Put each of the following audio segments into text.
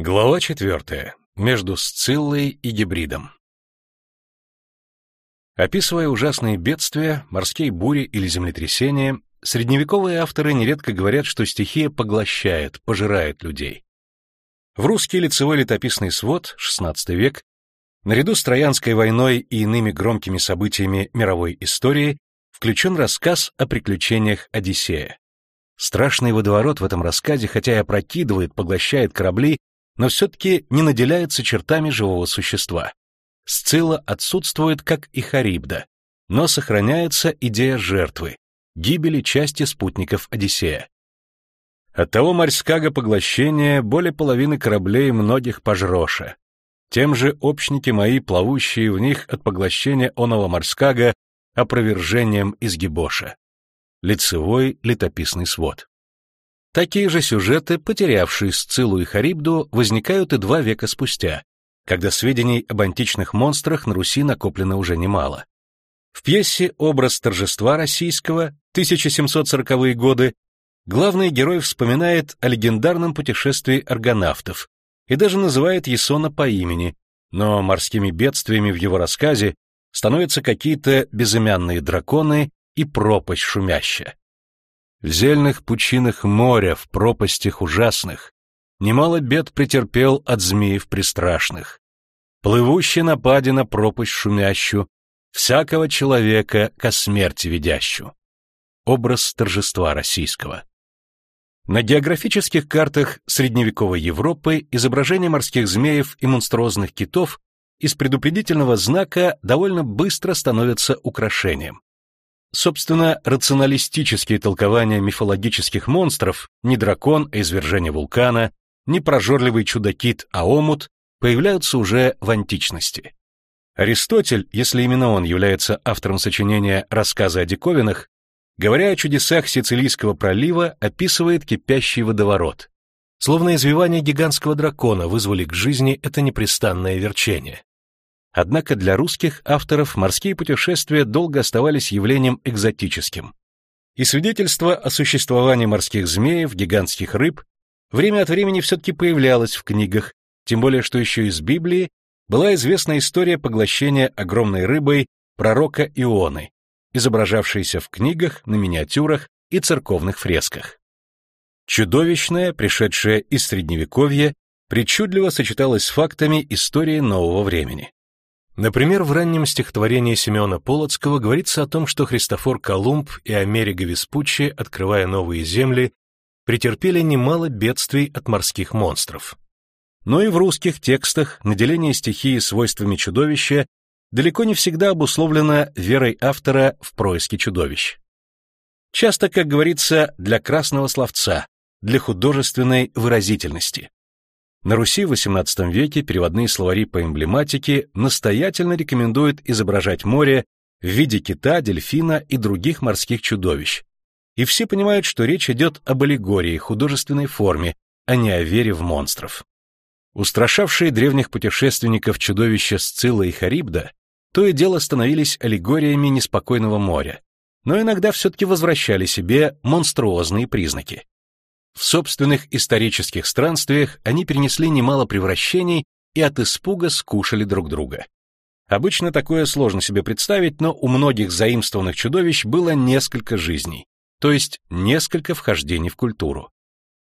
Глава четвертая. Между Сциллой и Гибридом. Описывая ужасные бедствия, морские бури или землетрясения, средневековые авторы нередко говорят, что стихия поглощает, пожирает людей. В русский лицевой летописный свод, XVI век, наряду с Троянской войной и иными громкими событиями мировой истории, включен рассказ о приключениях Одиссея. Страшный водоворот в этом рассказе, хотя и опрокидывает, поглощает корабли, но все-таки не наделяется чертами живого существа. Сцилла отсутствует, как и Харибда, но сохраняется идея жертвы, гибели части спутников Одиссея. Оттого морского поглощения более половины кораблей многих пожроша. Тем же общники мои, плавущие в них от поглощения оного морского, опровержением изгибоша. Лицевой летописный свод. Такие же сюжеты, потерявшие Сциллу и Харибду, возникают и два века спустя, когда сведений об античных монстрах на Руси накоплено уже немало. В пьесе «Образ торжества российского» 1740-е годы главный герой вспоминает о легендарном путешествии аргонавтов и даже называет Ясона по имени, но морскими бедствиями в его рассказе становятся какие-то безымянные драконы и пропасть шумящая. В зельных пучинах моря, в пропастях ужасных, Немало бед претерпел от змеев пристрашных. Плывущий напади на пропасть шумящую, Всякого человека ко смерти ведящую. Образ торжества российского. На географических картах средневековой Европы изображение морских змеев и монструозных китов из предупредительного знака довольно быстро становятся украшением. Собственно, рационалистические толкования мифологических монстров, не дракон, а извержение вулкана, не прожорливый чудо-кит, а омут, появляются уже в античности. Аристотель, если именно он является автором сочинения «Рассказы о диковинах», говоря о чудесах Сицилийского пролива, описывает кипящий водоворот. Словно извивания гигантского дракона вызвали к жизни это непрестанное верчение. Однако для русских авторов морские путешествия долго оставались явлением экзотическим. И свидетельство о существовании морских змеев, гигантских рыб время от времени все-таки появлялось в книгах, тем более что еще из Библии была известна история поглощения огромной рыбой пророка Ионы, изображавшаяся в книгах, на миниатюрах и церковных фресках. Чудовищное, пришедшее из Средневековья, причудливо сочеталось с фактами истории нового времени. Например, в раннем стихотворении Семена Полоцкого говорится о том, что Христофор Колумб и Америго Веспуччи, открывая новые земли, претерпели немало бедствий от морских монстров. Но и в русских текстах наделение стихии свойствами чудовища далеко не всегда обусловлено верой автора в происки чудовищ. Часто, как говорится, для красного словца, для художественной выразительности. На Руси в XVIII веке переводные словари по эмблематике настоятельно рекомендуют изображать море в виде кита, дельфина и других морских чудовищ. И все понимают, что речь идет об аллегории, художественной форме, а не о вере в монстров. Устрашавшие древних путешественников чудовища Сцилла и Харибда то и дело становились аллегориями неспокойного моря, но иногда все-таки возвращали себе монструозные признаки. В собственных исторических странствиях они перенесли немало превращений и от испуга скушали друг друга. Обычно такое сложно себе представить, но у многих заимствованных чудовищ было несколько жизней, то есть несколько вхождений в культуру.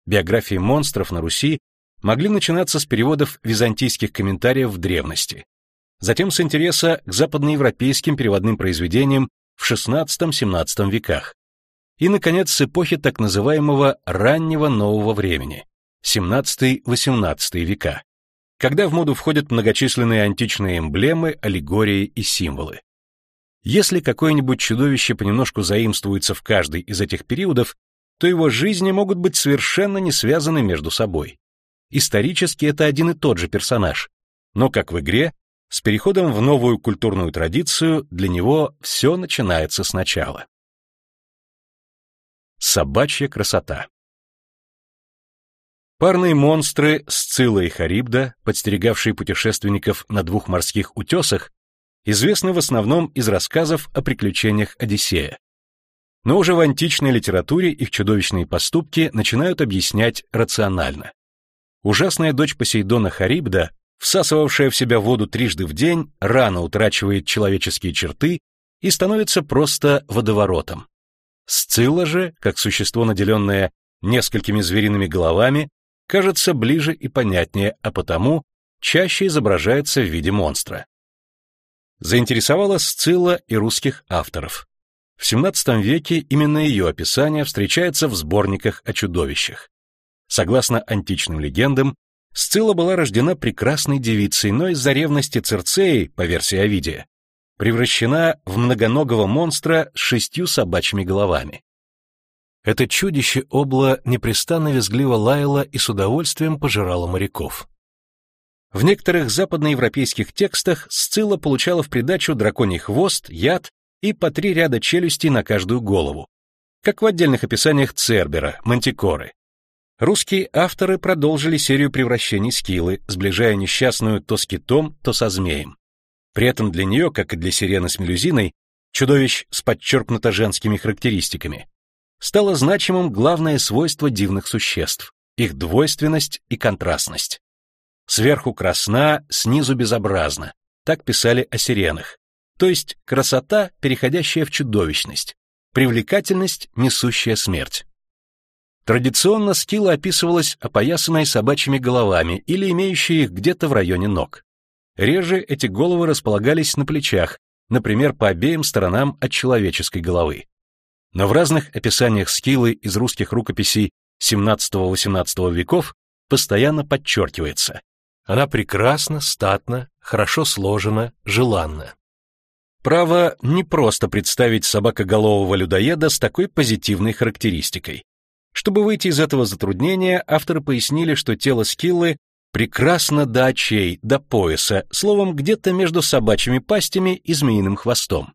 Биографии монстров на Руси могли начинаться с переводов византийских комментариев в древности, затем с интереса к западноевропейским переводным произведениям в XVI-XVII веках, и, наконец, с эпохи так называемого раннего нового времени, 17-18 века, когда в моду входят многочисленные античные эмблемы, аллегории и символы. Если какое-нибудь чудовище понемножку заимствуется в каждый из этих периодов, то его жизни могут быть совершенно не связаны между собой. Исторически это один и тот же персонаж, но, как в игре, с переходом в новую культурную традицию для него все начинается сначала. Собачья красота. Парные монстры Сцилла и Харибда, подстерегавшие путешественников на двух морских утесах, известны в основном из рассказов о приключениях Одиссея. Но уже в античной литературе их чудовищные поступки начинают объяснять рационально. Ужасная дочь Посейдона Харибда, всасывавшая в себя воду трижды в день, рано утрачивает человеческие черты и становится просто водоворотом. Сцилла же, как существо, наделенное несколькими звериными головами, кажется ближе и понятнее, а потому чаще изображается в виде монстра. Заинтересовала Сцилла и русских авторов. В XVII веке именно ее описание встречается в сборниках о чудовищах. Согласно античным легендам, Сцилла была рождена прекрасной девицей, но из-за ревности Церцеи, по версии Овидия, превращена в многоногого монстра с шестью собачьими головами. Это чудище обла непрестанно визгливо лаяло и с удовольствием пожирало моряков. В некоторых западноевропейских текстах Сцилла получала в придачу драконий хвост, яд и по три ряда челюстей на каждую голову, как в отдельных описаниях Цербера, Мантикоры. Русские авторы продолжили серию превращений Скилы, сближая несчастную то с китом, то со змеем. При этом для нее, как и для сирены с мелюзиной, чудовищ с подчеркнуто женскими характеристиками, стало значимым главное свойство дивных существ — их двойственность и контрастность. Сверху красна, снизу безобразна. Так писали о сиренах. То есть красота, переходящая в чудовищность, привлекательность, несущая смерть. Традиционно скилла описывалась опоясанной собачьими головами или имеющей их где-то в районе ног. Реже эти головы располагались на плечах, например, по обеим сторонам от человеческой головы. Но в разных описаниях скиллы из русских рукописей XVII-XVIII веков постоянно подчеркивается. Она прекрасна, статна, хорошо сложена, желанна. Право не просто представить собакоголового людоеда с такой позитивной характеристикой. Чтобы выйти из этого затруднения, авторы пояснили, что тело Скиллы прекрасно до очей, до пояса, словом, где-то между собачьими пастями и змеиным хвостом.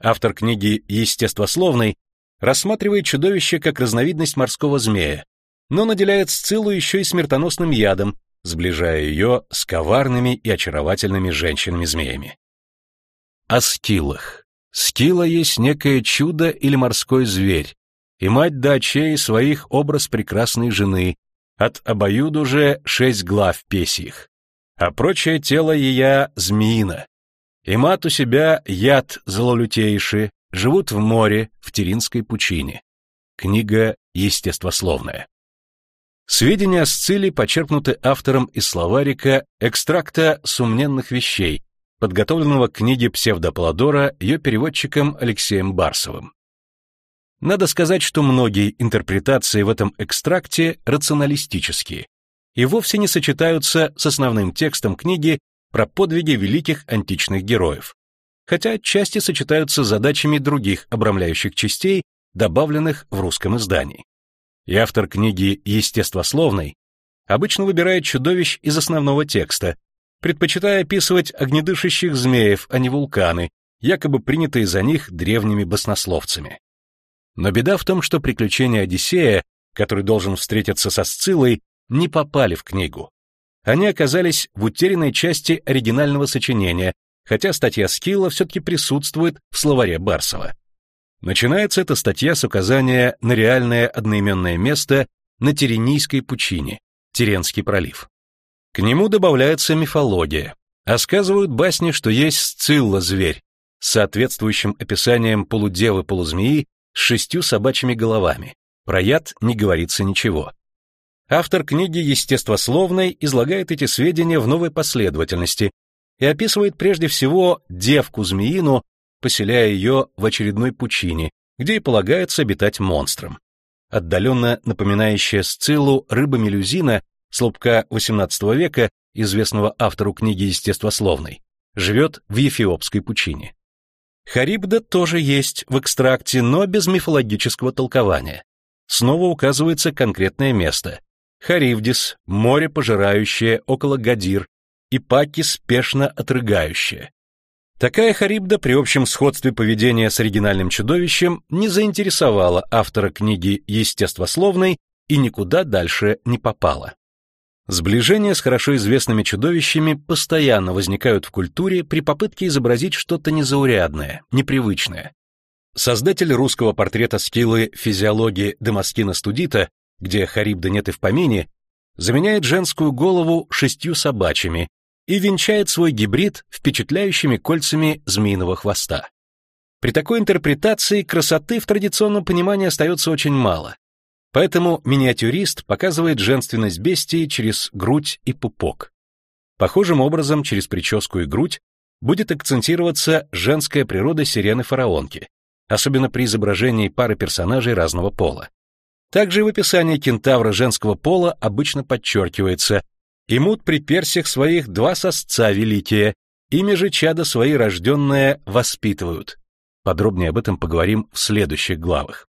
Автор книги «Естествословный» рассматривает чудовище как разновидность морского змея, но наделяет Сциллу еще и смертоносным ядом, сближая ее с коварными и очаровательными женщинами-змеями. О скилах. Скила есть некое чудо или морской зверь, и мать дочей своих образ прекрасной жены, от обоюду же шесть глав песьих, а прочее тело ея змеина. И мат у себя яд злолютейший, живут в море, в Теринской пучине. Книга естествословная. Сведения о Сцилии почерпнуты автором из словарика экстракта сумненных вещей, подготовленного к книге псевдополодора ее переводчиком Алексеем Барсовым. Надо сказать, что многие интерпретации в этом экстракте рационалистические и вовсе не сочетаются с основным текстом книги про подвиги великих античных героев, хотя отчасти сочетаются с задачами других обрамляющих частей, добавленных в русском издании и автор книги «Естествословной» обычно выбирает чудовищ из основного текста, предпочитая описывать огнедышащих змеев, а не вулканы, якобы принятые за них древними баснословцами. Но беда в том, что приключения Одиссея, который должен встретиться со Сциллой, не попали в книгу. Они оказались в утерянной части оригинального сочинения, хотя статья Скилла все-таки присутствует в словаре Барсова. Начинается эта статья с указания на реальное одноименное место на Теренийской пучине, Теренский пролив. К нему добавляется мифология, а сказывают басни, что есть Сцилла-зверь с соответствующим описанием полудевы-полузмеи с шестью собачьими головами. Про яд не говорится ничего. Автор книги естествословной излагает эти сведения в новой последовательности и описывает прежде всего девку-змеину поселяя ее в очередной пучине, где и полагается обитать монстром. Отдаленно напоминающая Сциллу рыба-мелюзина, слупка XVIII века, известного автору книги естествословной, живет в Ефиопской пучине. Харибда тоже есть в экстракте, но без мифологического толкования. Снова указывается конкретное место. Харивдис, море пожирающее около Гадир, и паки спешно отрыгающее. Такая харибда при общем сходстве поведения с оригинальным чудовищем не заинтересовала автора книги естествословной и никуда дальше не попала. Сближения с хорошо известными чудовищами постоянно возникают в культуре при попытке изобразить что-то незаурядное, непривычное. Создатель русского портрета скиллы физиологии Демаскина Студита, где Харибда нет и в помине, заменяет женскую голову шестью собачьими и венчает свой гибрид впечатляющими кольцами змеиного хвоста. При такой интерпретации красоты в традиционном понимании остается очень мало. Поэтому миниатюрист показывает женственность бестии через грудь и пупок. Похожим образом через прическу и грудь будет акцентироваться женская природа сирены-фараонки, особенно при изображении пары персонажей разного пола. Также в описании кентавра женского пола обычно подчеркивается «Имут при персях своих два сосца великие, ими же чада свои рожденные воспитывают». Подробнее об этом поговорим в следующих главах.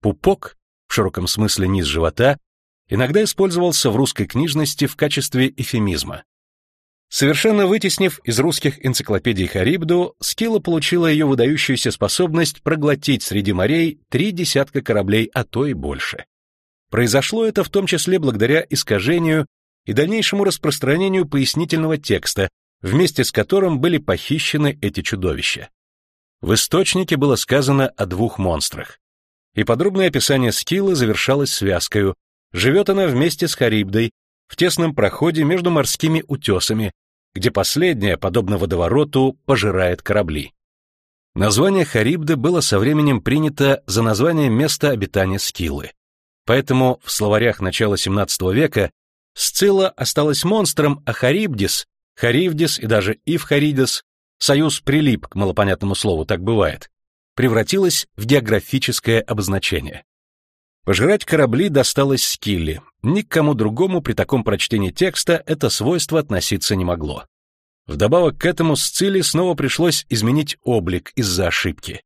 Пупок, в широком смысле низ живота, иногда использовался в русской книжности в качестве эфемизма. Совершенно вытеснив из русских энциклопедий Харибду, Скилла получила ее выдающуюся способность проглотить среди морей три десятка кораблей, а то и больше. Произошло это в том числе благодаря искажению и дальнейшему распространению пояснительного текста, вместе с которым были похищены эти чудовища. В источнике было сказано о двух монстрах. И подробное описание Скиллы завершалось связкою. Живет она вместе с Харибдой в тесном проходе между морскими утесами, где последняя, подобно водовороту, пожирает корабли. Название Харибды было со временем принято за название места обитания Скиллы. Поэтому в словарях начала XVII века Сцилла осталась монстром, а Харибдис, Харивдис и даже Ивхаридис, союз прилип к малопонятному слову, так бывает, превратилась в географическое обозначение. Пожирать корабли досталось Скилле. Ни к кому другому при таком прочтении текста это свойство относиться не могло. Вдобавок к этому Сцилли снова пришлось изменить облик из-за ошибки.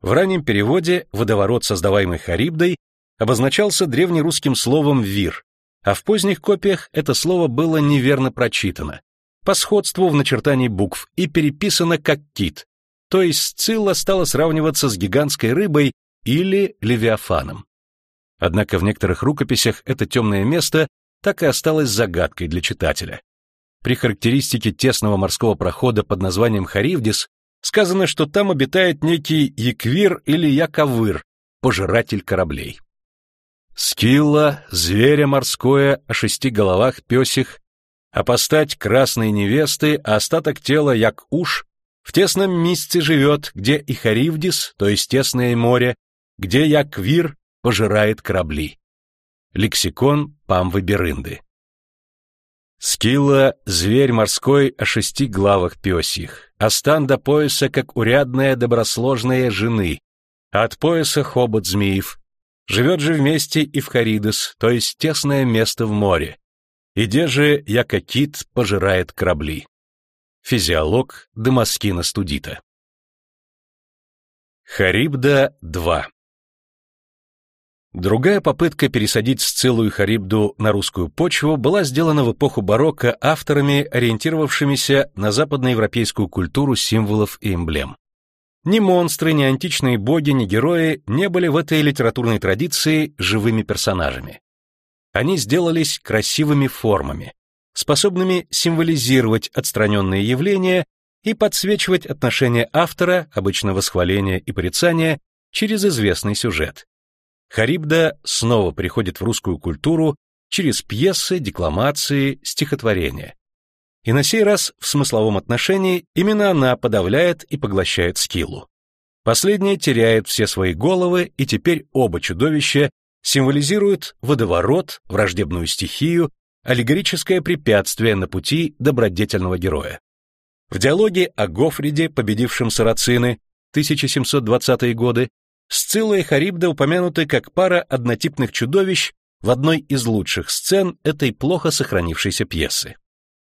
В раннем переводе водоворот, создаваемый Харибдой, обозначался древнерусским словом «вир», а в поздних копиях это слово было неверно прочитано, по сходству в начертании букв и переписано как «кит», то есть Сцилла стала сравниваться с гигантской рыбой или левиафаном. Однако в некоторых рукописях это темное место так и осталось загадкой для читателя. При характеристике тесного морского прохода под названием Харивдис сказано, что там обитает некий Яквир или Яковыр, пожиратель кораблей. Скилла, зверя морское, о шести головах песих, а постать красной невесты, а остаток тела, як уж, в тесном месте живет, где и Харивдис, то есть тесное море, где Яквир, пожирает корабли. Лексикон Памвы Берынды. Скилла — зверь морской о шести главах пёсьих, а стан до пояса, как урядная добросложная жены, от пояса хобот змеев. Живет же вместе и в Харидес, то есть тесное место в море. Иде же, яко кит, пожирает корабли. Физиолог Дамаскина Студита. Харибда 2 Другая попытка пересадить Сциллу и Харибду на русскую почву была сделана в эпоху барокко авторами, ориентировавшимися на западноевропейскую культуру символов и эмблем. Ни монстры, ни античные боги, ни герои не были в этой литературной традиции живыми персонажами. Они сделались красивыми формами, способными символизировать отстраненные явления и подсвечивать отношения автора, обычно восхваления и порицания, через известный сюжет. Харибда снова приходит в русскую культуру через пьесы, декламации, стихотворения. И на сей раз в смысловом отношении именно она подавляет и поглощает скиллу. Последняя теряет все свои головы, и теперь оба чудовища символизируют водоворот, враждебную стихию, аллегорическое препятствие на пути добродетельного героя. В диалоге о Гофриде, победившем сарацины, 1720-е годы, Сцилла и Харибда упомянуты как пара однотипных чудовищ в одной из лучших сцен этой плохо сохранившейся пьесы.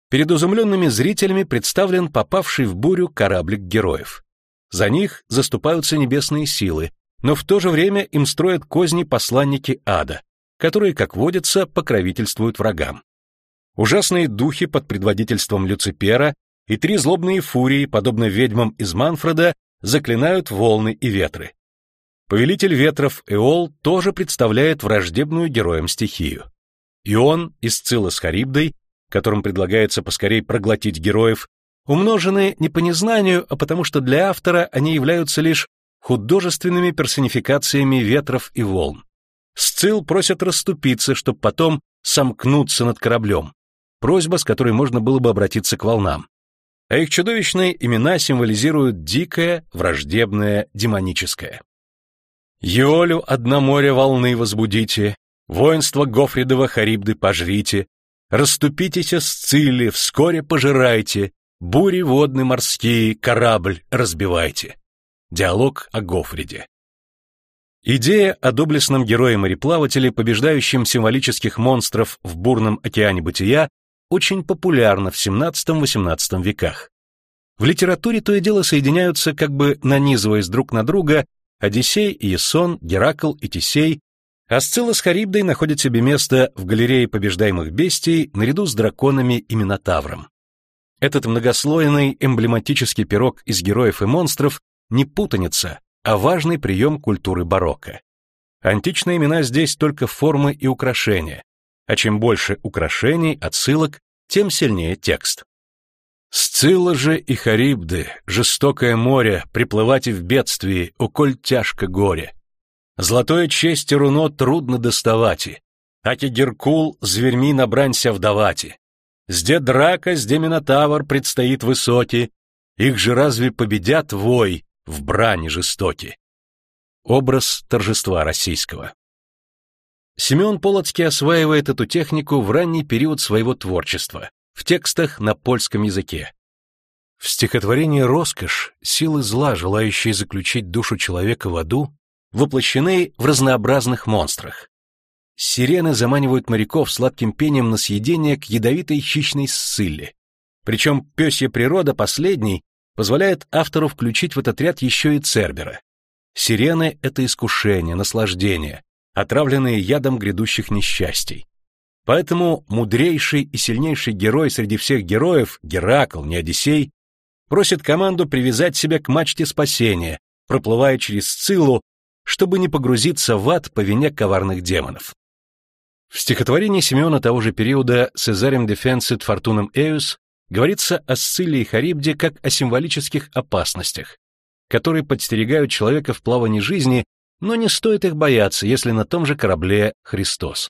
Перед изумленными зрителями представлен попавший в бурю кораблик героев. За них заступаются небесные силы, но в то же время им строят козни посланники ада, которые, как водится, покровительствуют врагам. Ужасные духи под предводительством Люципера и три злобные фурии, подобно ведьмам из Манфреда, заклинают волны и ветры. Повелитель ветров Эол тоже представляет враждебную героям стихию. И он, из Сцилла с Харибдой, которым предлагается поскорей проглотить героев, умножены не по незнанию, а потому что для автора они являются лишь художественными персонификациями ветров и волн. Сцилл просят расступиться, чтобы потом сомкнуться над кораблем, просьба, с которой можно было бы обратиться к волнам. А их чудовищные имена символизируют дикое, враждебное, демоническое. Йолю одно море волны возбудите, воинство Гофридова Харибды пожрите, расступитесь с цили, вскоре пожирайте, бури водны морские, корабль разбивайте. Диалог о Гофриде. Идея о доблестном герое-мореплавателе, побеждающем символических монстров в бурном океане бытия, очень популярна в XVII-XVIII веках. В литературе то и дело соединяются, как бы нанизываясь друг на друга, Одиссей и Ясон, Геракл и Тисей, а Сцилла с Харибдой находят себе место в галерее побеждаемых бестий наряду с драконами и Минотавром. Этот многослойный эмблематический пирог из героев и монстров не путаница, а важный прием культуры барокко. Античные имена здесь только формы и украшения, а чем больше украшений, отсылок, тем сильнее текст. Сцилла же и Харибды, жестокое море, приплывать и в бедствии, уколь тяжко горе. Золотое честь руно трудно доставати, аки Геркул зверьми на брань вдавати. Сде драка, сде Минотавр предстоит высоти, их же разве победят вой в брани жестоки? Образ торжества российского. Семен Полоцкий осваивает эту технику в ранний период своего творчества, в текстах на польском языке. В стихотворении «Роскошь» силы зла, желающие заключить душу человека в аду, воплощены в разнообразных монстрах. Сирены заманивают моряков сладким пением на съедение к ядовитой хищной ссыле. Причем пёсья природа последней позволяет автору включить в этот ряд еще и Цербера. Сирены — это искушение, наслаждение, отравленные ядом грядущих несчастий. Поэтому мудрейший и сильнейший герой среди всех героев, Геракл, не Одиссей, просит команду привязать себя к мачте спасения, проплывая через Сциллу, чтобы не погрузиться в ад по вине коварных демонов. В стихотворении Симеона того же периода «Цезарем дефенсит фортунам эус» говорится о Сцилле и Харибде как о символических опасностях, которые подстерегают человека в плавании жизни но не стоит их бояться, если на том же корабле Христос.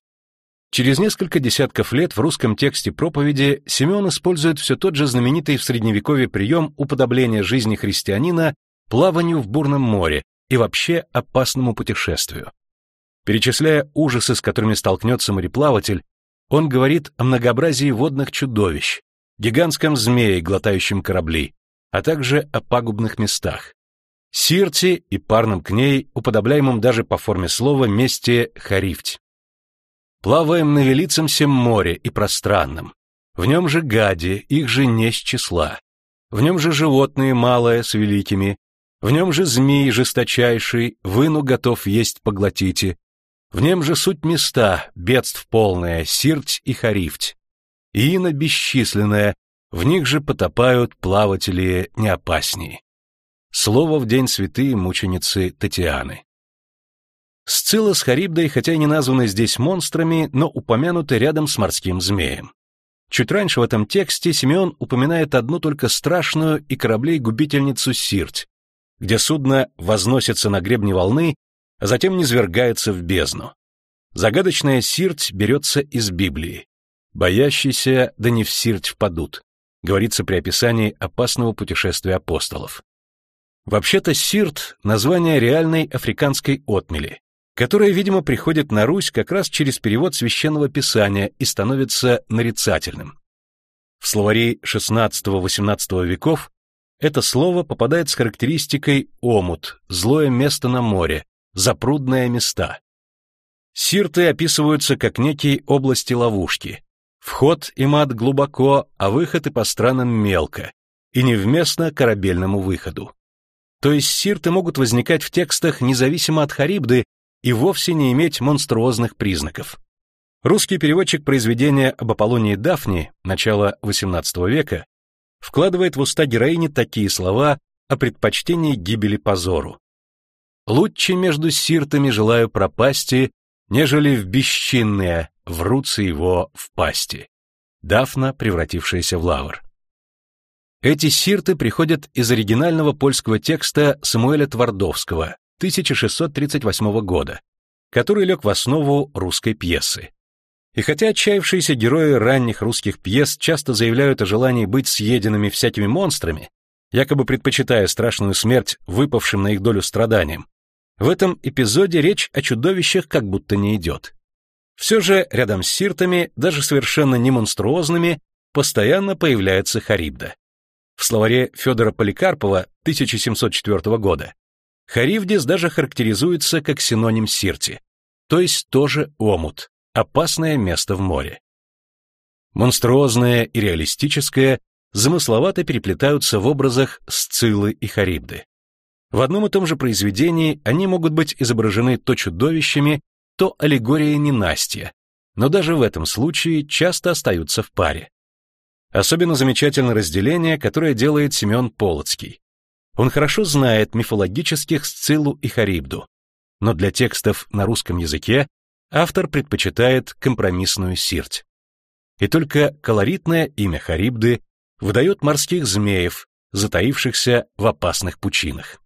Через несколько десятков лет в русском тексте проповеди Симеон использует все тот же знаменитый в Средневековье прием уподобления жизни христианина плаванию в бурном море и вообще опасному путешествию. Перечисляя ужасы, с которыми столкнется мореплаватель, он говорит о многообразии водных чудовищ, гигантском змее, глотающем корабли, а также о пагубных местах. Сирти и парном к ней, уподобляемым даже по форме слова, месте Харифть. Плаваем на велицемсем море и пространном. В нем же гади, их же не с числа. В нем же животные малое с великими. В нем же змей жесточайший, выну готов есть поглотите. В нем же суть места, бедств полная, сирть и харифть. Ина бесчисленная, в них же потопают плаватели не опаснее. Слово в день святые мученицы Татьяны. Сцилла с Харибдой, хотя и не названы здесь монстрами, но упомянуты рядом с морским змеем. Чуть раньше в этом тексте Симеон упоминает одну только страшную и кораблей-губительницу Сирть, где судно возносится на гребне волны, а затем низвергается в бездну. Загадочная Сирть берется из Библии. Боящийся, да не в Сирть впадут, говорится при описании опасного путешествия апостолов. Вообще-то Сирт — название реальной африканской отмели, которая, видимо, приходит на Русь как раз через перевод священного писания и становится нарицательным. В словари XVI-XVIII веков это слово попадает с характеристикой омут, злое место на море, запрудные места. Сирты описываются как некие области-ловушки. Вход им ад глубоко, а выход и по странам мелко, и невместно корабельному выходу. То есть сирты могут возникать в текстах независимо от Харибды и вовсе не иметь монструозных признаков. Русский переводчик произведения об Аполлонии Дафни начала XVIII века вкладывает в уста героини такие слова о предпочтении гибели позору. «Лучше между сиртами желаю пропасти, нежели в бесчинные врутся его в пасти». Дафна, превратившаяся в лавр. Эти сирты приходят из оригинального польского текста Самуэля Твардовского 1638 года, который лег в основу русской пьесы. И хотя отчаявшиеся герои ранних русских пьес часто заявляют о желании быть съеденными всякими монстрами, якобы предпочитая страшную смерть выпавшим на их долю страданиям, в этом эпизоде речь о чудовищах как будто не идет. Все же рядом с сиртами, даже совершенно не монструозными, постоянно появляется Харибда. В словаре Федора Поликарпова 1704 года Харивдис даже характеризуется как синоним сирти, то есть тоже омут, опасное место в море. Монструозное и реалистическое замысловато переплетаются в образах Сциллы и Харибды. В одном и том же произведении они могут быть изображены то чудовищами, то аллегорией ненастья, но даже в этом случае часто остаются в паре. Особенно замечательно разделение, которое делает Семен Полоцкий. Он хорошо знает мифологических Сциллу и Харибду, но для текстов на русском языке автор предпочитает компромиссную сирть. И только колоритное имя Харибды выдает морских змеев, затаившихся в опасных пучинах.